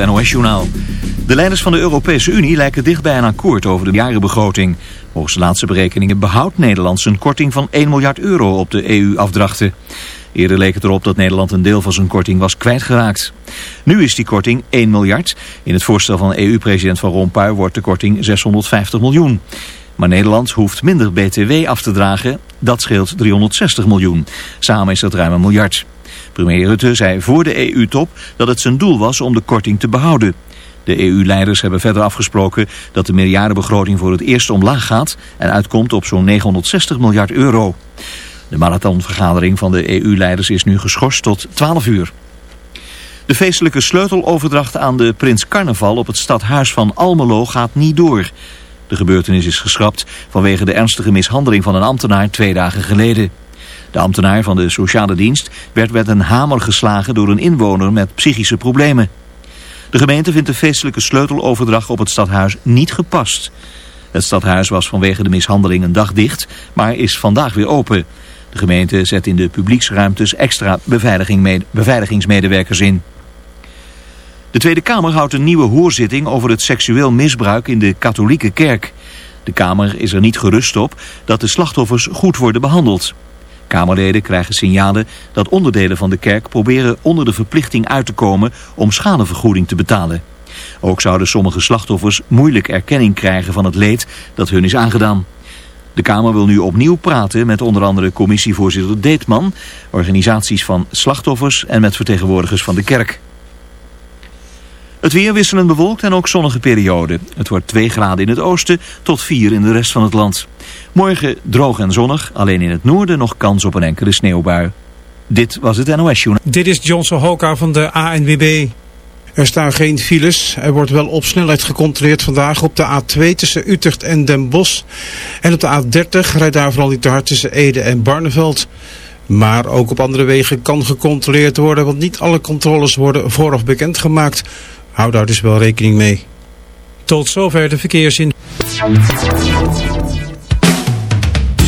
NOS-journaal. De leiders van de Europese Unie lijken dicht bij een akkoord over de jarenbegroting. Volgens de laatste berekeningen behoudt Nederland zijn korting van 1 miljard euro op de EU-afdrachten. Eerder leek het erop dat Nederland een deel van zijn korting was kwijtgeraakt. Nu is die korting 1 miljard. In het voorstel van EU-president Van Rompuy wordt de korting 650 miljoen. Maar Nederland hoeft minder BTW af te dragen. Dat scheelt 360 miljoen. Samen is dat ruim een miljard. Premier Rutte zei voor de EU-top dat het zijn doel was om de korting te behouden. De EU-leiders hebben verder afgesproken dat de miljardenbegroting voor het eerst omlaag gaat en uitkomt op zo'n 960 miljard euro. De marathonvergadering van de EU-leiders is nu geschorst tot 12 uur. De feestelijke sleuteloverdracht aan de Prins Carnaval op het stadhuis van Almelo gaat niet door. De gebeurtenis is geschrapt vanwege de ernstige mishandeling van een ambtenaar twee dagen geleden. De ambtenaar van de sociale dienst werd met een hamer geslagen door een inwoner met psychische problemen. De gemeente vindt de feestelijke sleuteloverdracht op het stadhuis niet gepast. Het stadhuis was vanwege de mishandeling een dag dicht, maar is vandaag weer open. De gemeente zet in de publieksruimtes extra beveiliging beveiligingsmedewerkers in. De Tweede Kamer houdt een nieuwe hoorzitting over het seksueel misbruik in de katholieke kerk. De Kamer is er niet gerust op dat de slachtoffers goed worden behandeld. Kamerleden krijgen signalen dat onderdelen van de kerk proberen onder de verplichting uit te komen om schadevergoeding te betalen. Ook zouden sommige slachtoffers moeilijk erkenning krijgen van het leed dat hun is aangedaan. De Kamer wil nu opnieuw praten met onder andere commissievoorzitter Deetman, organisaties van slachtoffers en met vertegenwoordigers van de kerk. Het weer wisselend bewolkt en ook zonnige periode. Het wordt 2 graden in het oosten tot 4 in de rest van het land. Morgen droog en zonnig, alleen in het noorden nog kans op een enkele sneeuwbui. Dit was het NOS Journal. Dit is Johnson Hoka van de ANWB. Er staan geen files. Er wordt wel op snelheid gecontroleerd vandaag op de A2 tussen Utrecht en Den Bosch. En op de A30 rijdt daar vooral niet te hard tussen Ede en Barneveld. Maar ook op andere wegen kan gecontroleerd worden, want niet alle controles worden vooraf bekendgemaakt. Hou daar dus wel rekening mee. Tot zover de verkeersin.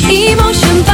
Emotion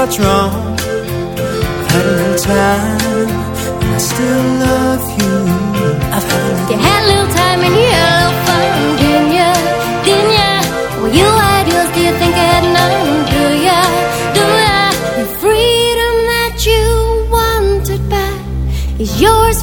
what's wrong. I've had a little time And I still love you. I've had a little You had a little time and you had a little fun Didn't ya, didn't Well you had yours, do you think I had none Do ya, do ya? The freedom that you wanted back Is yours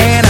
and I.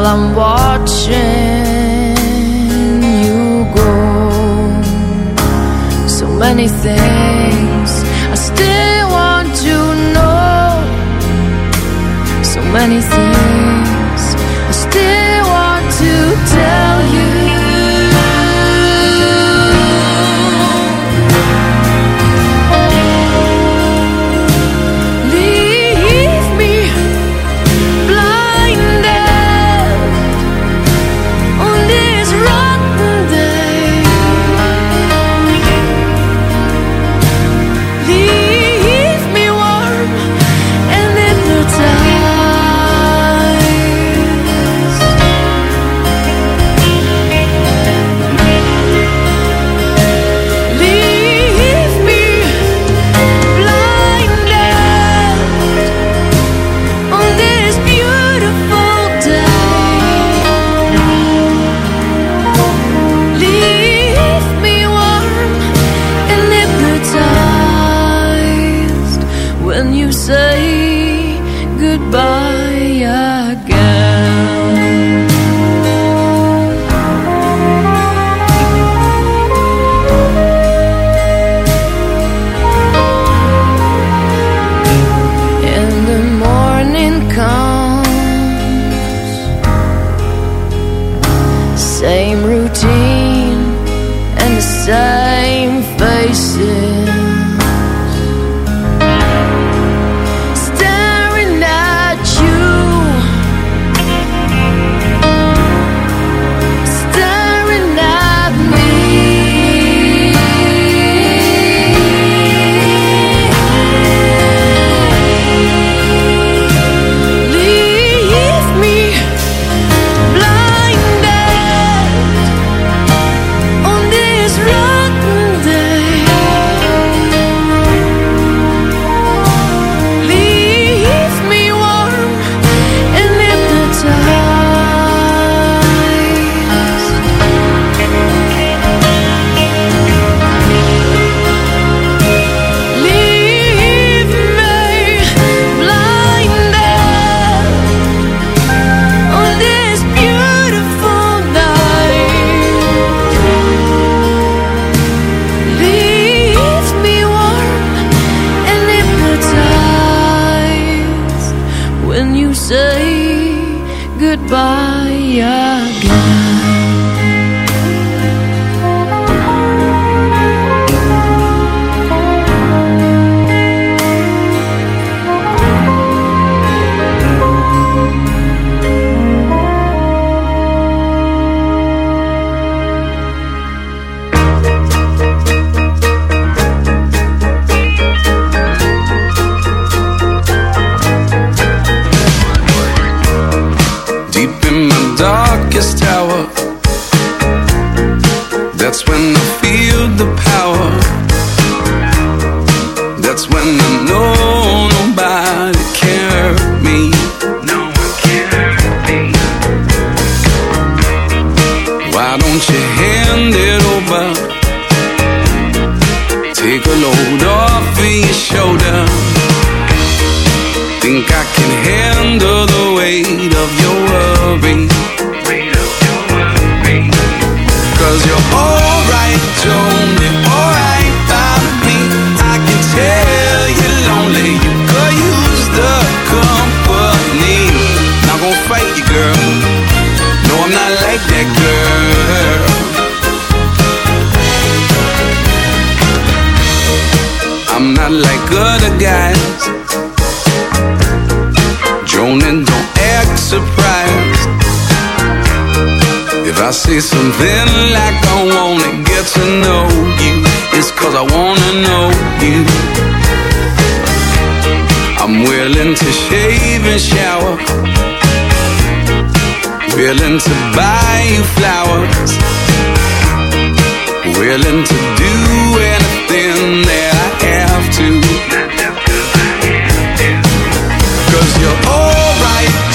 while I'm watching you go, So many things.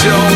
show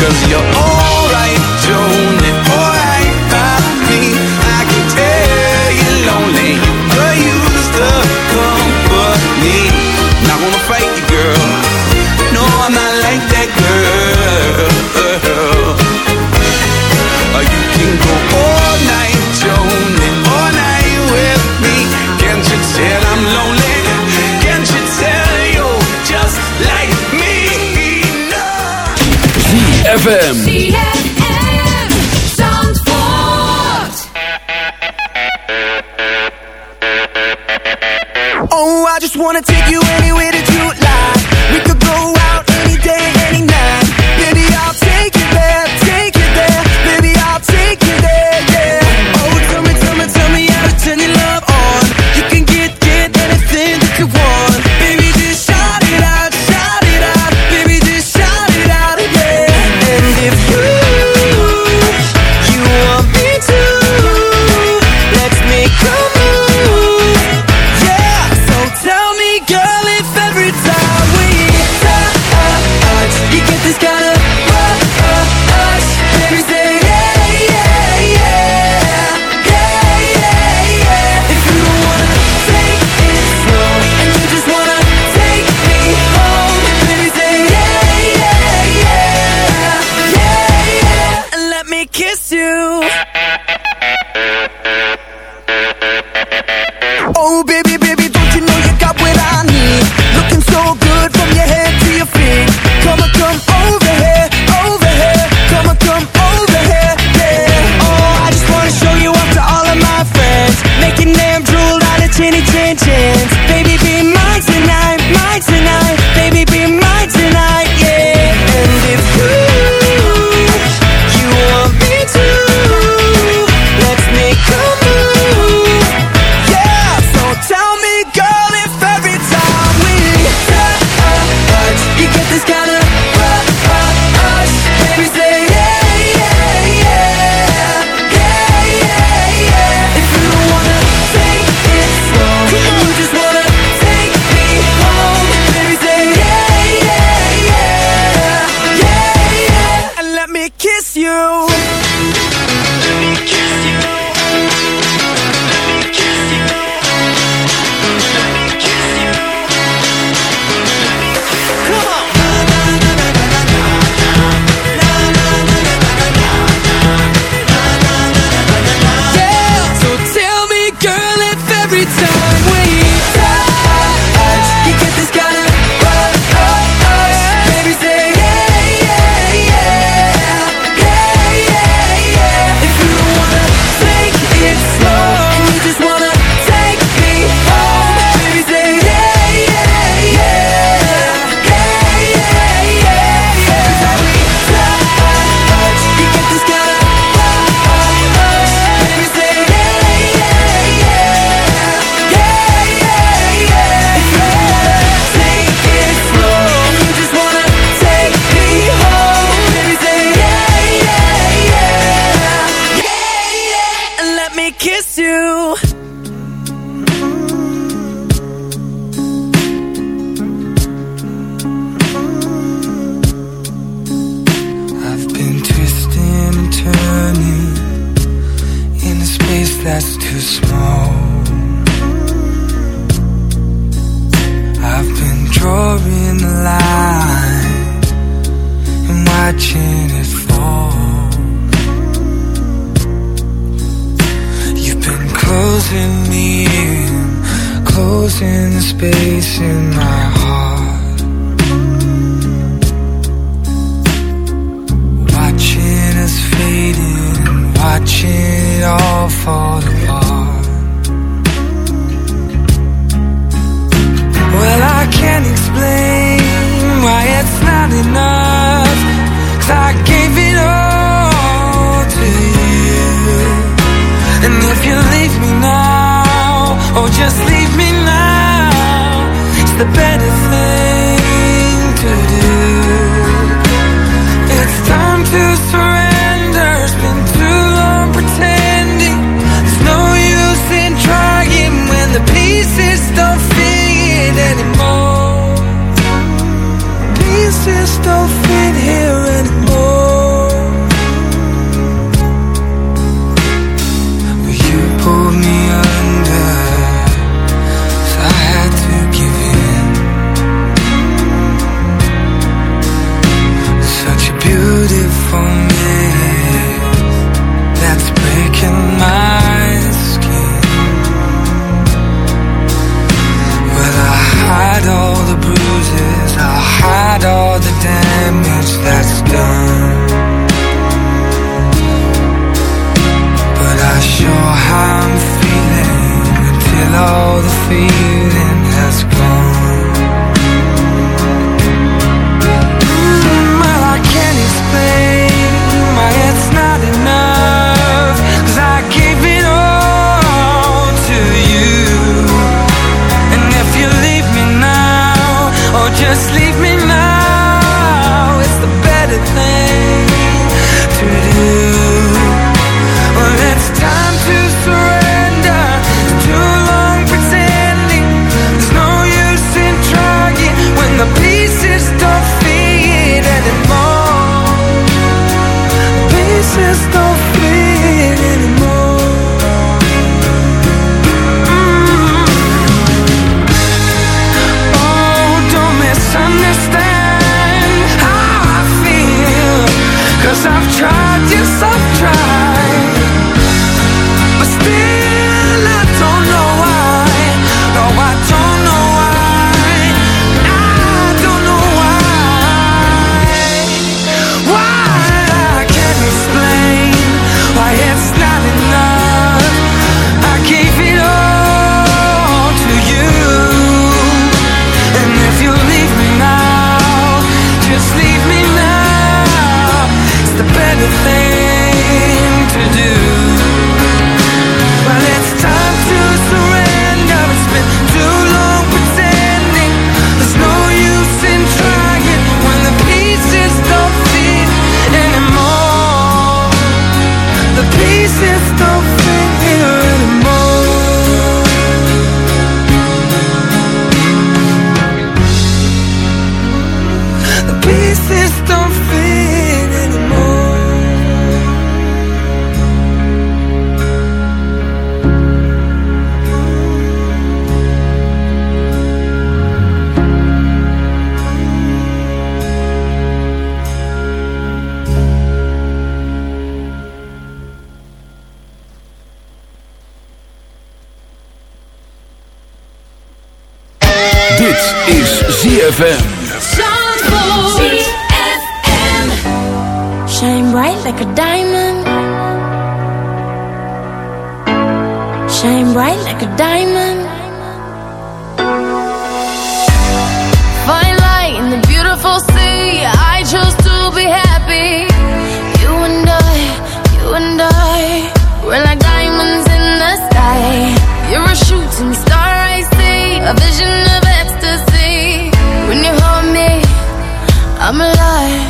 Cause you're alright, Joan. ZFM. Oh, I just wanna take you Closing the closing the space in my heart ZFM. Shine bright like a diamond. Shine bright like a diamond. Fine light in the beautiful sea. I chose to be happy. You and I, you and I, we're like diamonds in the sky. You're a shooting star, I see. A vision I'm alive.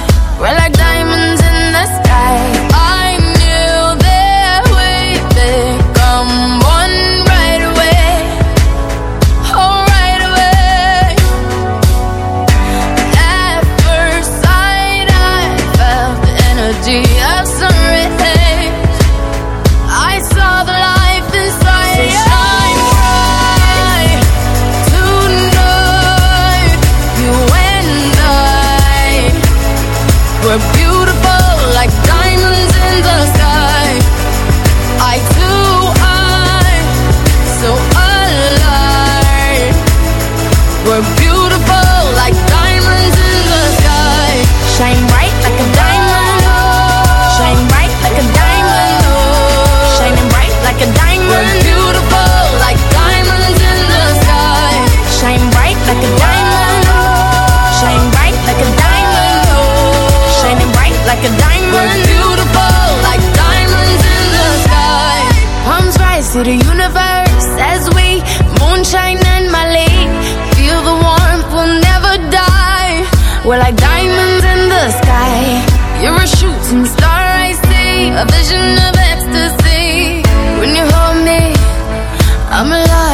We're like diamonds in the sky. You're a shooting star, I see. A vision of ecstasy. When you hold me, I'm alive.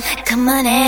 Come on, in.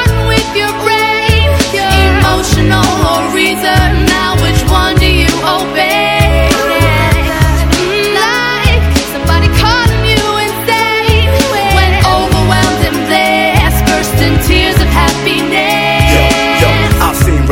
Emotional or reason. Now